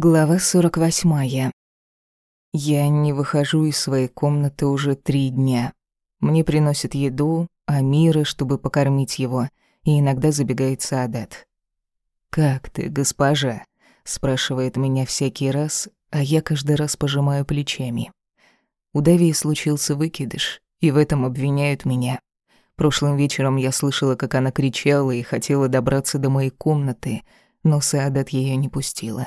Глава 48. Я не выхожу из своей комнаты уже три дня. Мне приносят еду, Амира, чтобы покормить его, и иногда забегает Саадат. «Как ты, госпожа?» — спрашивает меня всякий раз, а я каждый раз пожимаю плечами. У Давии случился выкидыш, и в этом обвиняют меня. Прошлым вечером я слышала, как она кричала и хотела добраться до моей комнаты, но Саадат ее не пустила.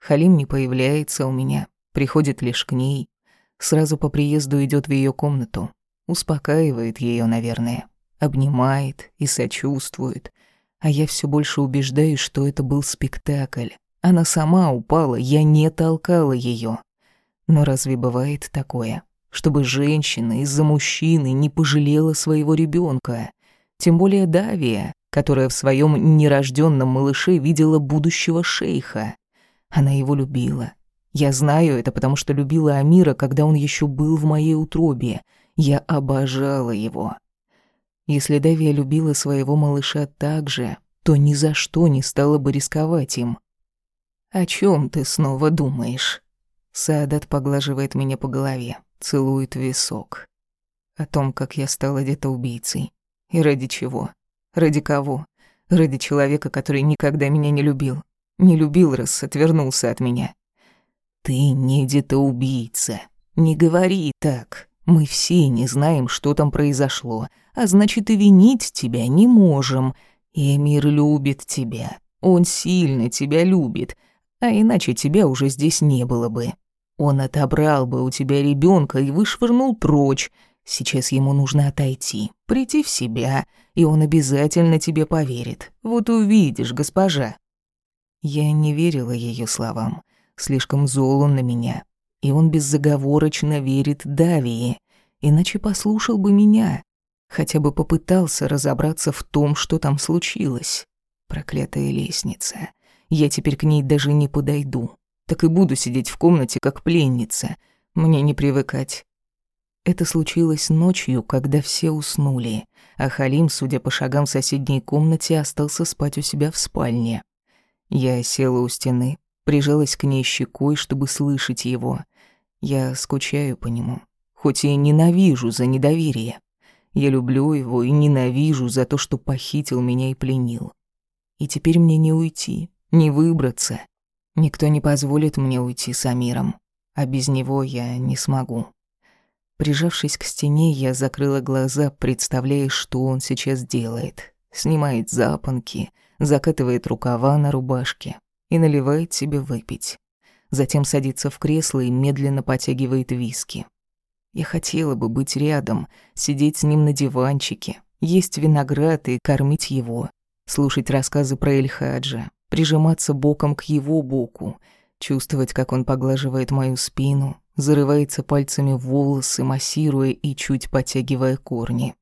Халим не появляется у меня, приходит лишь к ней. Сразу по приезду идет в ее комнату. Успокаивает ее, наверное. Обнимает и сочувствует. А я все больше убеждаюсь, что это был спектакль. Она сама упала, я не толкала ее. Но разве бывает такое? Чтобы женщина из-за мужчины не пожалела своего ребенка, Тем более Давия, которая в своем нерожденном малыше видела будущего шейха. Она его любила. Я знаю это, потому что любила Амира, когда он еще был в моей утробе. Я обожала его. Если Давия любила своего малыша так же, то ни за что не стала бы рисковать им. «О чем ты снова думаешь?» Саадат поглаживает меня по голове, целует висок. О том, как я стала где-то убийцей. И ради чего? Ради кого? Ради человека, который никогда меня не любил. Не любил, раз отвернулся от меня. Ты не убийца. Не говори так. Мы все не знаем, что там произошло, а значит и винить тебя не можем. Эмир любит тебя. Он сильно тебя любит, а иначе тебя уже здесь не было бы. Он отобрал бы у тебя ребенка и вышвырнул прочь. Сейчас ему нужно отойти, прийти в себя, и он обязательно тебе поверит. Вот увидишь, госпожа. Я не верила ее словам. Слишком зол он на меня. И он беззаговорочно верит Давии. Иначе послушал бы меня. Хотя бы попытался разобраться в том, что там случилось. Проклятая лестница. Я теперь к ней даже не подойду. Так и буду сидеть в комнате, как пленница. Мне не привыкать. Это случилось ночью, когда все уснули, а Халим, судя по шагам в соседней комнате, остался спать у себя в спальне. Я села у стены, прижалась к ней щекой, чтобы слышать его. Я скучаю по нему, хоть и ненавижу за недоверие. Я люблю его и ненавижу за то, что похитил меня и пленил. И теперь мне не уйти, не выбраться. Никто не позволит мне уйти с Амиром, а без него я не смогу. Прижавшись к стене, я закрыла глаза, представляя, что он сейчас делает. Снимает запонки, закатывает рукава на рубашке и наливает себе выпить. Затем садится в кресло и медленно потягивает виски. Я хотела бы быть рядом, сидеть с ним на диванчике, есть виноград и кормить его, слушать рассказы про Эльхаджа, прижиматься боком к его боку, чувствовать, как он поглаживает мою спину, зарывается пальцами в волосы, массируя и чуть потягивая корни.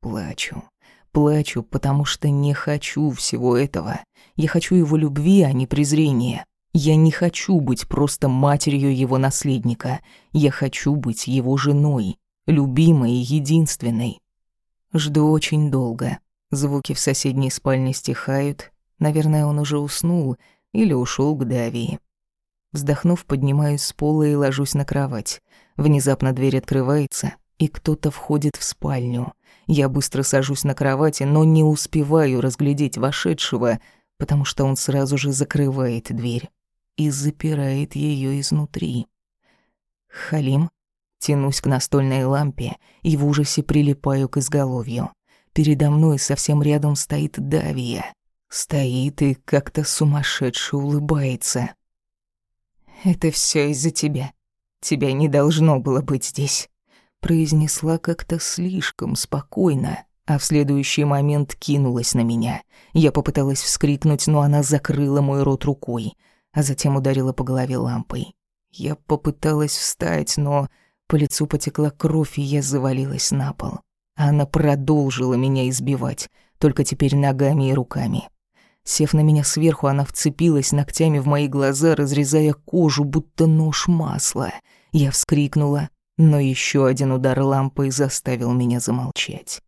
Плачу. Плачу, потому что не хочу всего этого. Я хочу его любви, а не презрения. Я не хочу быть просто матерью его наследника. Я хочу быть его женой, любимой и единственной. Жду очень долго. Звуки в соседней спальне стихают. Наверное, он уже уснул или ушел к Давии. Вздохнув, поднимаюсь с пола и ложусь на кровать. Внезапно дверь открывается, и кто-то входит в спальню. Я быстро сажусь на кровати, но не успеваю разглядеть вошедшего, потому что он сразу же закрывает дверь и запирает ее изнутри. Халим. Тянусь к настольной лампе и в ужасе прилипаю к изголовью. Передо мной совсем рядом стоит Давия. Стоит и как-то сумасшедше улыбается. «Это все из-за тебя. Тебя не должно было быть здесь» произнесла как-то слишком спокойно, а в следующий момент кинулась на меня. Я попыталась вскрикнуть, но она закрыла мой рот рукой, а затем ударила по голове лампой. Я попыталась встать, но по лицу потекла кровь, и я завалилась на пол. Она продолжила меня избивать, только теперь ногами и руками. Сев на меня сверху, она вцепилась ногтями в мои глаза, разрезая кожу, будто нож масла. Я вскрикнула, но еще один удар лампой заставил меня замолчать.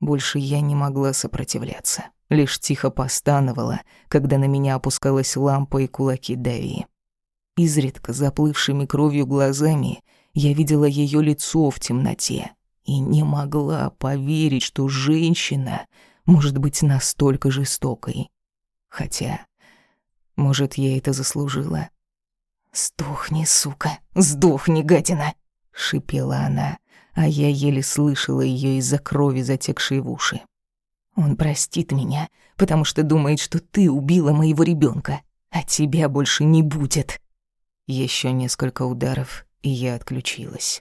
Больше я не могла сопротивляться. лишь тихо постановала, когда на меня опускалась лампа и кулаки Дэви. Изредка заплывшими кровью глазами я видела ее лицо в темноте и не могла поверить, что женщина может быть настолько жестокой. Хотя, может, я это заслужила. «Сдохни, сука, сдохни, гадина!» — шипела она, а я еле слышала ее из-за крови, затекшей в уши. «Он простит меня, потому что думает, что ты убила моего ребенка, а тебя больше не будет». Еще несколько ударов, и я отключилась.